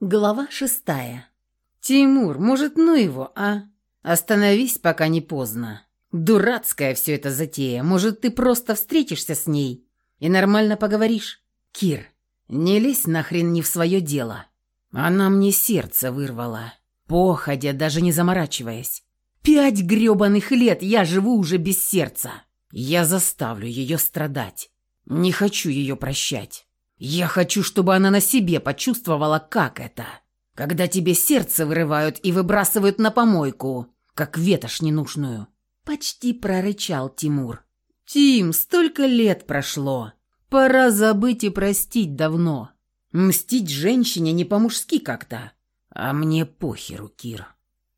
Глава шестая. «Тимур, может, ну его, а? Остановись, пока не поздно. Дурацкая все это затея. Может, ты просто встретишься с ней и нормально поговоришь? Кир, не лезь нахрен не в свое дело. Она мне сердце вырвала, походя, даже не заморачиваясь. Пять гребаных лет я живу уже без сердца. Я заставлю ее страдать. Не хочу ее прощать. Я хочу, чтобы она на себе почувствовала, как это. Когда тебе сердце вырывают и выбрасывают на помойку, как ветошь ненужную. Почти прорычал Тимур. Тим, столько лет прошло. Пора забыть и простить давно. Мстить женщине не по-мужски как-то. А мне похеру, Кир.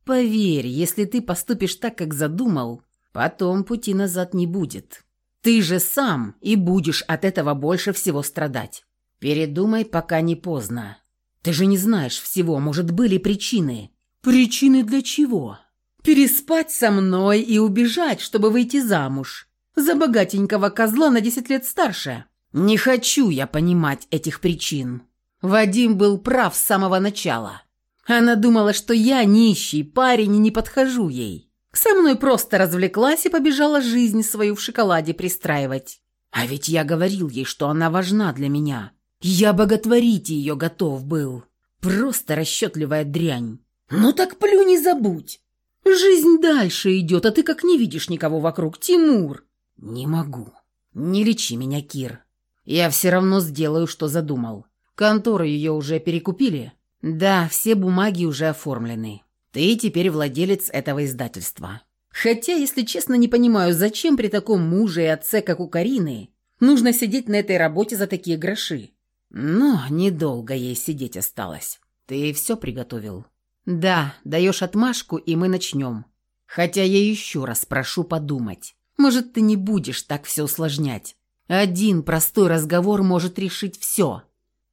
Поверь, если ты поступишь так, как задумал, потом пути назад не будет. Ты же сам и будешь от этого больше всего страдать. «Передумай, пока не поздно. Ты же не знаешь всего, может, были причины». «Причины для чего?» «Переспать со мной и убежать, чтобы выйти замуж. За богатенького козла на десять лет старше». «Не хочу я понимать этих причин. Вадим был прав с самого начала. Она думала, что я нищий парень и не подхожу ей. Со мной просто развлеклась и побежала жизнь свою в шоколаде пристраивать. А ведь я говорил ей, что она важна для меня. Я боготворить ее готов был. Просто расчетливая дрянь. Ну так плюнь и забудь. Жизнь дальше идет, а ты как не видишь никого вокруг, Тимур. Не могу. Не лечи меня, Кир. Я все равно сделаю, что задумал. Контору ее уже перекупили? Да, все бумаги уже оформлены. Ты теперь владелец этого издательства. Хотя, если честно, не понимаю, зачем при таком муже и отце, как у Карины, нужно сидеть на этой работе за такие гроши. Но недолго ей сидеть осталось. Ты все приготовил? Да, даешь отмашку, и мы начнем. Хотя я еще раз прошу подумать. Может, ты не будешь так все усложнять. Один простой разговор может решить все.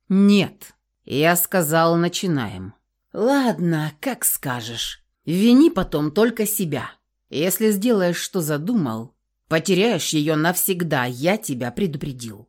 Нет. Я сказал, начинаем. Ладно, как скажешь. Вини потом только себя. Если сделаешь, что задумал, потеряешь ее навсегда, я тебя предупредил.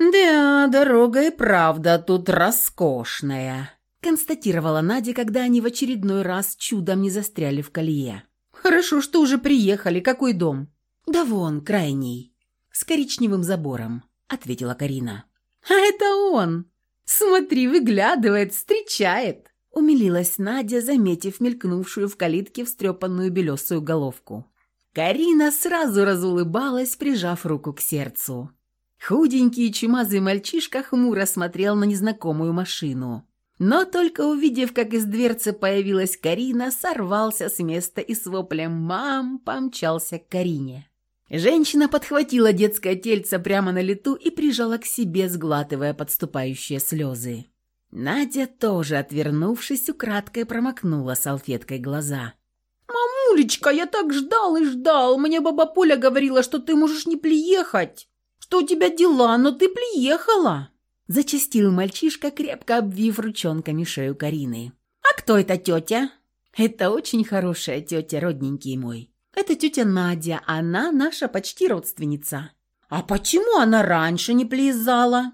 «Да, дорога и правда тут роскошная», – констатировала Надя, когда они в очередной раз чудом не застряли в колье. «Хорошо, что уже приехали. Какой дом?» «Да вон, крайний, с коричневым забором», – ответила Карина. «А это он! Смотри, выглядывает, встречает!» – умилилась Надя, заметив мелькнувшую в калитке встрепанную белесую головку. Карина сразу разулыбалась, прижав руку к сердцу. Худенький чумазый мальчишка хмуро смотрел на незнакомую машину. Но только увидев, как из дверцы появилась Карина, сорвался с места и с воплем «Мам!» помчался к Карине. Женщина подхватила детское тельце прямо на лету и прижала к себе, сглатывая подступающие слезы. Надя тоже, отвернувшись, украдкой промокнула салфеткой глаза. «Мамулечка, я так ждал и ждал! Мне баба Поля говорила, что ты можешь не приехать!» Что у тебя дела, но ты приехала!» Зачастил мальчишка, крепко обвив ручонками шею Карины. «А кто эта тетя?» «Это очень хорошая тетя, родненький мой. Это тетя Надя, она наша почти родственница». «А почему она раньше не плезала?»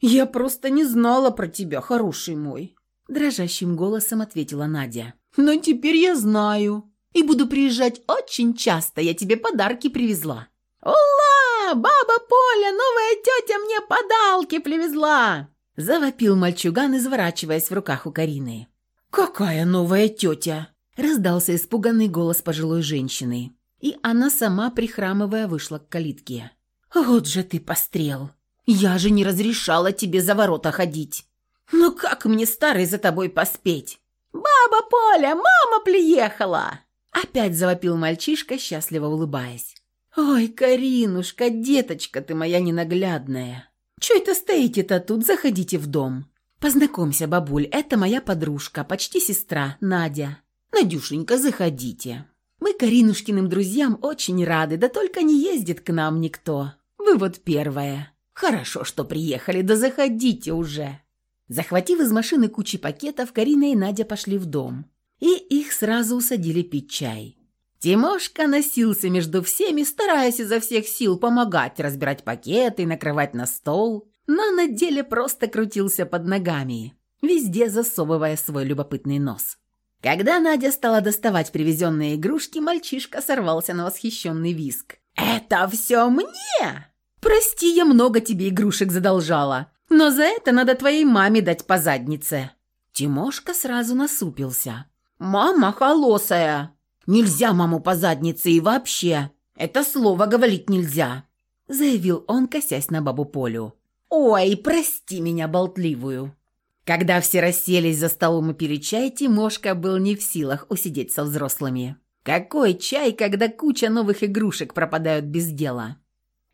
«Я просто не знала про тебя, хороший мой», – дрожащим голосом ответила Надя. «Но теперь я знаю и буду приезжать очень часто, я тебе подарки привезла». «Ула!» Баба Поля, новая тетя мне подалки привезла!» Завопил мальчуган, изворачиваясь в руках у Карины. «Какая новая тетя?» Раздался испуганный голос пожилой женщины. И она сама, прихрамывая, вышла к калитке. «Вот же ты пострел! Я же не разрешала тебе за ворота ходить! Ну как мне, старый, за тобой поспеть?» «Баба Поля, мама приехала!» Опять завопил мальчишка, счастливо улыбаясь. «Ой, Каринушка, деточка ты моя ненаглядная! Чё это стоите-то тут? Заходите в дом. Познакомься, бабуль, это моя подружка, почти сестра, Надя. Надюшенька, заходите. Мы Каринушкиным друзьям очень рады, да только не ездит к нам никто. Вы вот первая. Хорошо, что приехали, да заходите уже». Захватив из машины кучи пакетов, Карина и Надя пошли в дом. И их сразу усадили пить чай. Тимошка носился между всеми, стараясь изо всех сил помогать разбирать пакеты, накрывать на стол. но на деле просто крутился под ногами, везде засовывая свой любопытный нос. Когда Надя стала доставать привезенные игрушки, мальчишка сорвался на восхищенный виск. «Это все мне!» «Прости, я много тебе игрушек задолжала, но за это надо твоей маме дать по заднице». Тимошка сразу насупился. «Мама холосая. Нельзя маму по заднице и вообще. Это слово говорить нельзя», заявил он, косясь на бабу Полю. «Ой, прости меня болтливую». Когда все расселись за столом и пили чай, Тимошка был не в силах усидеть со взрослыми. Какой чай, когда куча новых игрушек пропадают без дела?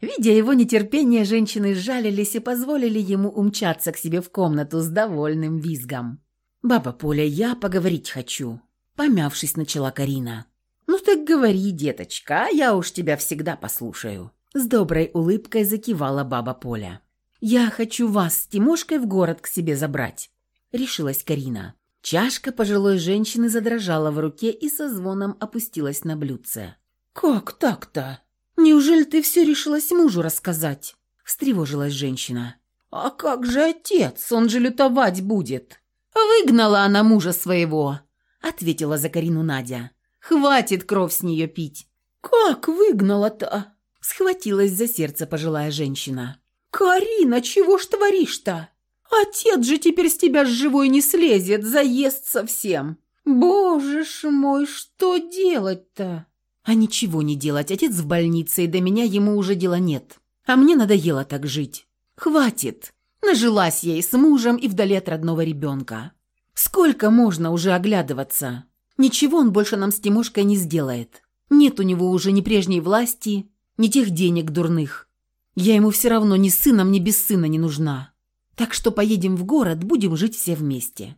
Видя его нетерпение, женщины сжалились и позволили ему умчаться к себе в комнату с довольным визгом. «Баба Поля, я поговорить хочу», — помявшись, начала Карина. «Ну так говори, деточка, а я уж тебя всегда послушаю». С доброй улыбкой закивала баба Поля. «Я хочу вас с Тимошкой в город к себе забрать», — решилась Карина. Чашка пожилой женщины задрожала в руке и со звоном опустилась на блюдце. «Как так-то? Неужели ты все решилась мужу рассказать?» — встревожилась женщина. «А как же отец? Он же лютовать будет!» «Выгнала она мужа своего», — ответила за Карину Надя. «Хватит кровь с нее пить». «Как выгнала-то?» — схватилась за сердце пожилая женщина. «Карина, чего ж творишь-то? Отец же теперь с тебя с живой не слезет, заест совсем. Боже ж мой, что делать-то?» «А ничего не делать, отец в больнице, и до меня ему уже дела нет. А мне надоело так жить. Хватит. Нажилась и с мужем, и вдали от родного ребенка. Сколько можно уже оглядываться? Ничего он больше нам с Тимошкой не сделает. Нет у него уже ни прежней власти, ни тех денег дурных. Я ему все равно ни сыном, ни без сына не нужна. Так что поедем в город, будем жить все вместе».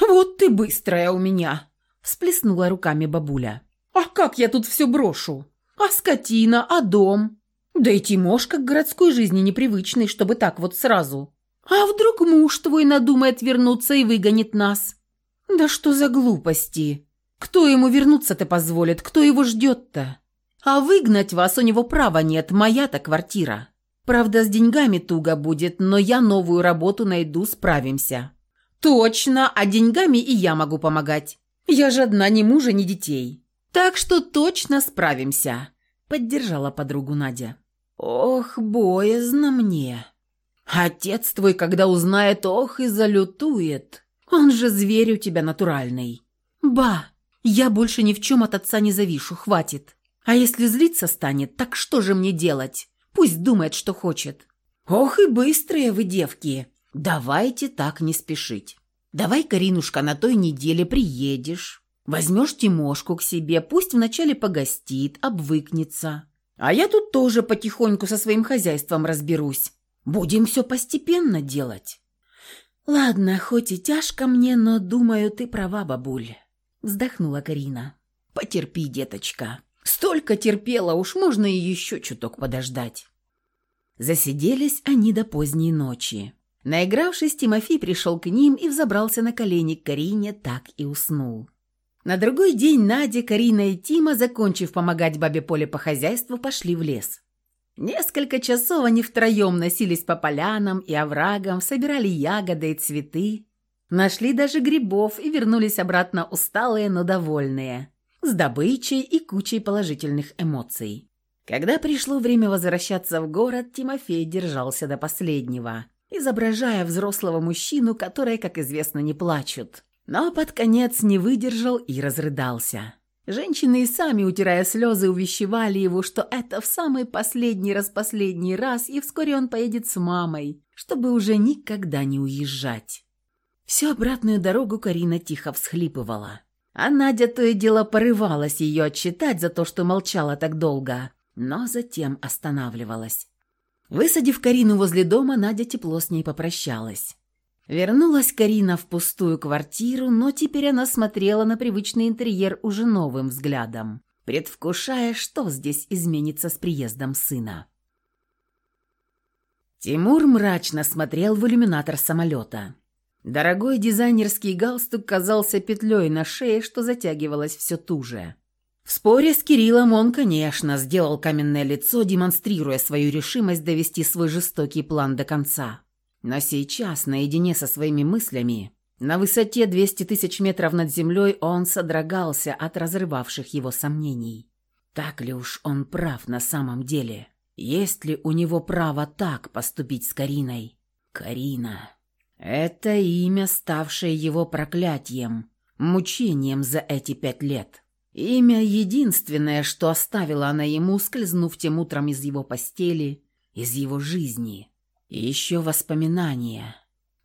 «Вот ты быстрая у меня!» – всплеснула руками бабуля. «А как я тут все брошу? А скотина, а дом? Да и Тимошка к городской жизни непривычный, чтобы так вот сразу. А вдруг муж твой надумает вернуться и выгонит нас? Да что за глупости? Кто ему вернуться-то позволит? Кто его ждет-то? А выгнать вас у него права нет, моя-то квартира. Правда, с деньгами туго будет, но я новую работу найду, справимся». «Точно, а деньгами и я могу помогать. Я же одна ни мужа, ни детей. Так что точно справимся», — поддержала подругу Надя. «Ох, боязно мне. Отец твой, когда узнает, ох и залютует. Он же зверь у тебя натуральный. Ба, я больше ни в чем от отца не завишу, хватит. А если злиться станет, так что же мне делать? Пусть думает, что хочет. Ох и быстрые вы, девки. Давайте так не спешить. Давай, Каринушка, на той неделе приедешь. Возьмешь Тимошку к себе, пусть вначале погостит, обвыкнется. А я тут тоже потихоньку со своим хозяйством разберусь. Будем все постепенно делать. Ладно, хоть и тяжко мне, но, думаю, ты права, бабуль. Вздохнула Карина. Потерпи, деточка. Столько терпела, уж можно и еще чуток подождать. Засиделись они до поздней ночи. Наигравшись, Тимофей пришел к ним и взобрался на колени к Карине, так и уснул. На другой день Надя, Карина и Тима, закончив помогать бабе Поле по хозяйству, пошли в лес. Несколько часов они втроем носились по полянам и оврагам, собирали ягоды и цветы, нашли даже грибов и вернулись обратно усталые, но довольные с добычей и кучей положительных эмоций. Когда пришло время возвращаться в город, Тимофей держался до последнего, изображая взрослого мужчину, которые, как известно, не плачут. Но под конец не выдержал и разрыдался. Женщины и сами, утирая слезы, увещевали его, что это в самый последний раз последний раз, и вскоре он поедет с мамой, чтобы уже никогда не уезжать. Всю обратную дорогу Карина тихо всхлипывала. А Надя то и дело порывалась ее отчитать за то, что молчала так долго, но затем останавливалась. Высадив Карину возле дома, Надя тепло с ней попрощалась. Вернулась Карина в пустую квартиру, но теперь она смотрела на привычный интерьер уже новым взглядом, предвкушая, что здесь изменится с приездом сына. Тимур мрачно смотрел в иллюминатор самолета. Дорогой дизайнерский галстук казался петлей на шее, что затягивалось все туже. В споре с Кириллом он, конечно, сделал каменное лицо, демонстрируя свою решимость довести свой жестокий план до конца. Но сейчас, наедине со своими мыслями, на высоте 200 тысяч метров над землей он содрогался от разрывавших его сомнений. Так ли уж он прав на самом деле? Есть ли у него право так поступить с Кариной? Карина. Это имя, ставшее его проклятием, мучением за эти пять лет. Имя единственное, что оставила она ему, скользнув тем утром из его постели, из его жизни. И еще воспоминания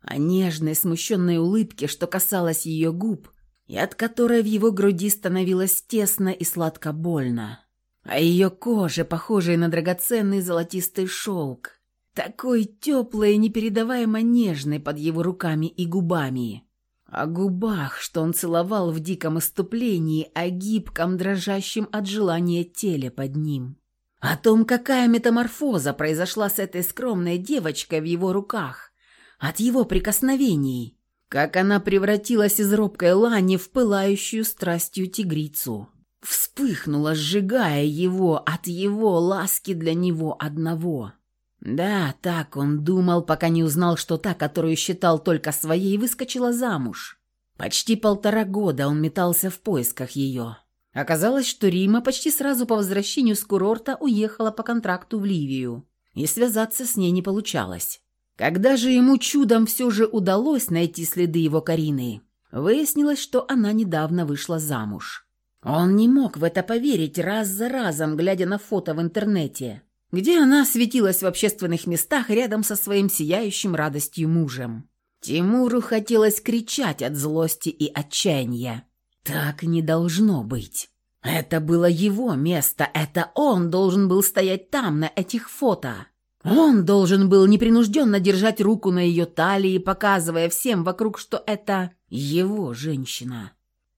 о нежной, смущенной улыбке, что касалась ее губ, и от которой в его груди становилось тесно и сладко больно. О ее коже, похожей на драгоценный золотистый шелк, такой теплой и непередаваемо нежной под его руками и губами. О губах, что он целовал в диком иступлении, о гибком, дрожащем от желания теле под ним. О том, какая метаморфоза произошла с этой скромной девочкой в его руках, от его прикосновений, как она превратилась из робкой лани в пылающую страстью тигрицу. Вспыхнула, сжигая его от его ласки для него одного. Да, так он думал, пока не узнал, что та, которую считал только своей, выскочила замуж. Почти полтора года он метался в поисках ее. Оказалось, что Рима почти сразу по возвращению с курорта уехала по контракту в Ливию, и связаться с ней не получалось. Когда же ему чудом все же удалось найти следы его Карины, выяснилось, что она недавно вышла замуж. Он не мог в это поверить раз за разом, глядя на фото в интернете где она светилась в общественных местах рядом со своим сияющим радостью мужем. Тимуру хотелось кричать от злости и отчаяния. Так не должно быть. Это было его место, это он должен был стоять там, на этих фото. Он должен был непринужденно держать руку на ее талии, показывая всем вокруг, что это его женщина.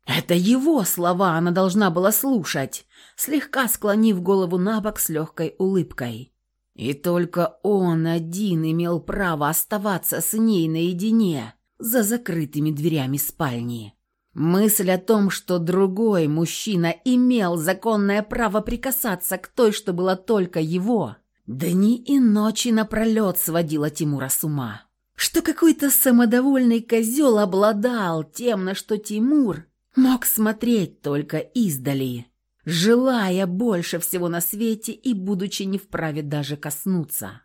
Это его слова она должна была слушать, слегка склонив голову на бок с легкой улыбкой. И только он один имел право оставаться с ней наедине за закрытыми дверями спальни. Мысль о том, что другой мужчина имел законное право прикасаться к той, что была только его, дни и ночи напролет сводила Тимура с ума. Что какой-то самодовольный козел обладал тем, на что Тимур Мог смотреть только издали, желая больше всего на свете и будучи не вправе даже коснуться.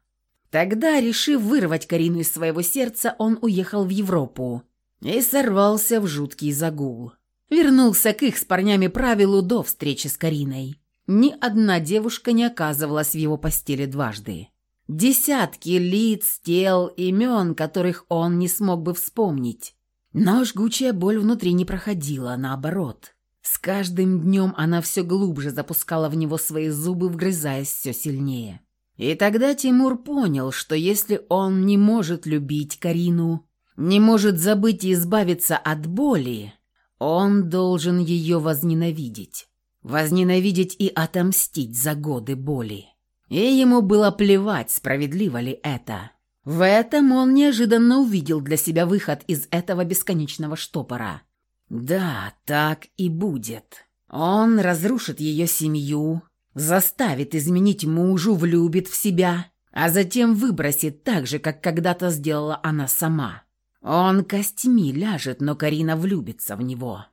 Тогда, решив вырвать Карину из своего сердца, он уехал в Европу и сорвался в жуткий загул. Вернулся к их с парнями правилу до встречи с Кариной. Ни одна девушка не оказывалась в его постели дважды. Десятки лиц, тел, имен, которых он не смог бы вспомнить. Но жгучая боль внутри не проходила, наоборот. С каждым днем она все глубже запускала в него свои зубы, вгрызаясь все сильнее. И тогда Тимур понял, что если он не может любить Карину, не может забыть и избавиться от боли, он должен ее возненавидеть. Возненавидеть и отомстить за годы боли. И ему было плевать, справедливо ли это. В этом он неожиданно увидел для себя выход из этого бесконечного штопора. Да, так и будет. Он разрушит ее семью, заставит изменить мужу, влюбит в себя, а затем выбросит так же, как когда-то сделала она сама. Он костьми ляжет, но Карина влюбится в него.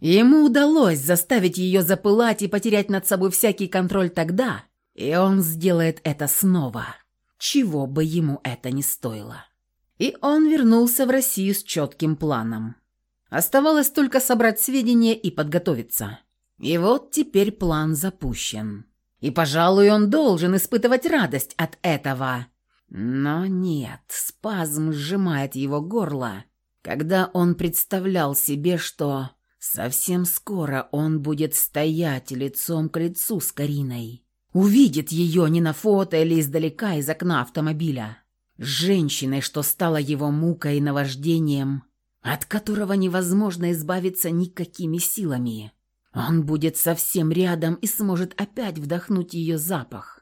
Ему удалось заставить ее запылать и потерять над собой всякий контроль тогда, и он сделает это снова чего бы ему это ни стоило. И он вернулся в Россию с четким планом. Оставалось только собрать сведения и подготовиться. И вот теперь план запущен. И, пожалуй, он должен испытывать радость от этого. Но нет, спазм сжимает его горло, когда он представлял себе, что совсем скоро он будет стоять лицом к лицу с Кариной Увидит ее не на фото или издалека из окна автомобиля. Женщиной, что стала его мукой и наваждением, от которого невозможно избавиться никакими силами. Он будет совсем рядом и сможет опять вдохнуть ее запах.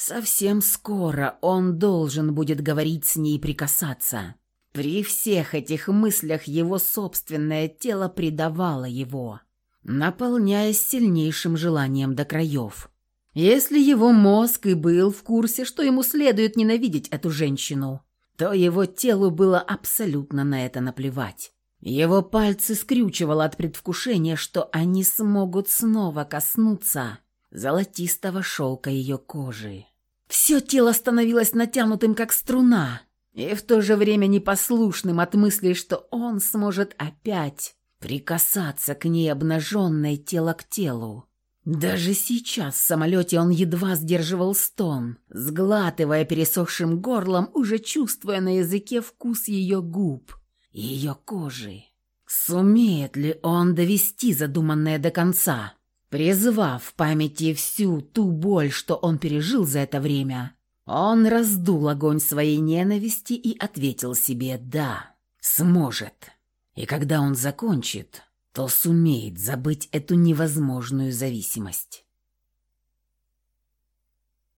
Совсем скоро он должен будет говорить с ней и прикасаться. При всех этих мыслях его собственное тело предавало его, наполняясь сильнейшим желанием до краев. Если его мозг и был в курсе, что ему следует ненавидеть эту женщину, то его телу было абсолютно на это наплевать. Его пальцы скрючивало от предвкушения, что они смогут снова коснуться золотистого шелка ее кожи. Все тело становилось натянутым, как струна, и в то же время непослушным от мысли, что он сможет опять прикасаться к ней обнаженной тело к телу. Даже сейчас в самолете он едва сдерживал стон, сглатывая пересохшим горлом, уже чувствуя на языке вкус ее губ ее кожи. Сумеет ли он довести задуманное до конца? Призвав в памяти всю ту боль, что он пережил за это время, он раздул огонь своей ненависти и ответил себе «да, сможет». И когда он закончит, то сумеет забыть эту невозможную зависимость.